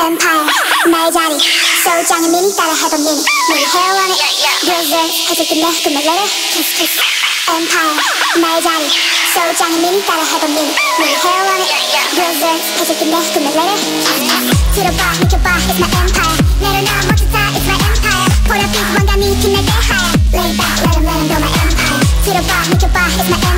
empire 나의 자리 소장의 미니 따라 해본 미니 늘 헤어하네 Reserve 해줄게 내 꿈을 let it kiss kiss empire 나의 자리 소장의 미니 따라 해본 미니 늘 헤어하네 Reserve 해줄게 내 꿈을 let it kiss kiss 들어봐 느껴봐 it's my empire 내려놔 멋지다 it's my empire 보랏빛 왕관이 빛나게 하얘 Lay back let 'em let 'em know my empire 들어봐 느껴봐 it's my empire